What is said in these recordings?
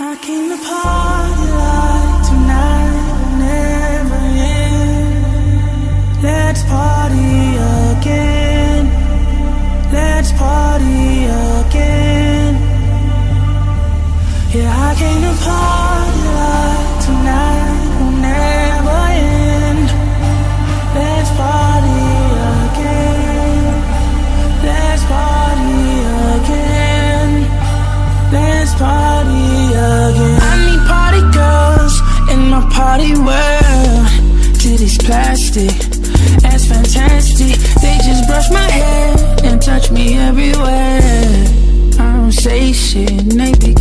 I came to that's fantastic. They just brush my hair and touch me everywhere. I don't say shit and they be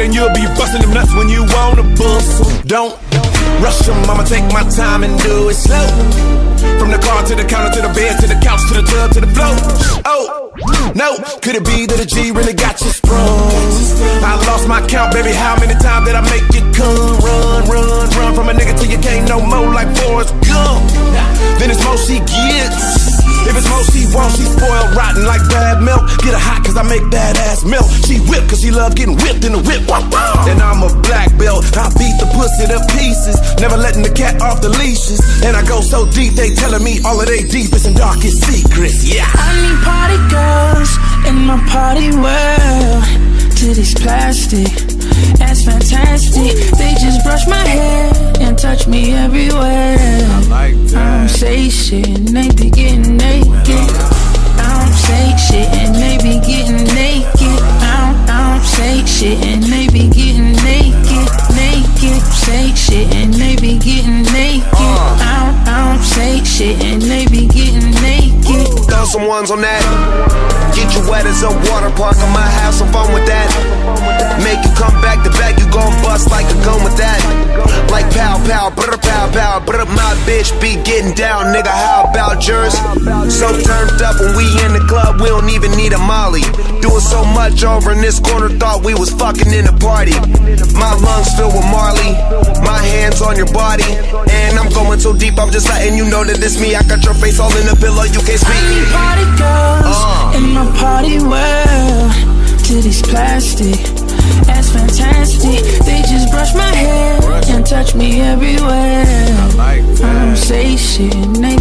and you'll be busting them nuts when you wanna bust. Don't rush 'em, I'ma take my time and do it slow. From the car to the counter to the bed to the couch to the tub to the floor. Oh, no, could it be that a G really got you sprung? I lost my count, baby. How many times did I make you come? Run, run, run from a nigga till you can't no more like Forrest Gump. Then it's more she. Get her hot cause I make that ass melt. She whip cause she love getting whipped in the whip. And I'm a black belt. I beat the pussy to pieces. Never letting the cat off the leashes. And I go so deep, they telling me all of their deepest and darkest secrets. Yeah. I need party girls in my party world. Titties plastic, that's fantastic. They just brush my hair and touch me everywhere. I like don't say shit and they be shit and they be getting naked. Throw some ones on that. Get you wet as a water park. I might have some fun with that. Make you come back to back. You gon' bust like a gun with that. Bitch be getting down, nigga. How about yours? So turned up when we in the club, we don't even need a molly. Doing so much over in this corner, thought we was fucking in a party. My lungs filled with Marley, my hands on your body, and I'm going so deep. I'm just letting you know that it's me. I got your face all in the pillow, you can't I speak. need party girls Uh. in my party world. Titties plastic, that's fantastic. Touch me everywhere. like I don't say shit and they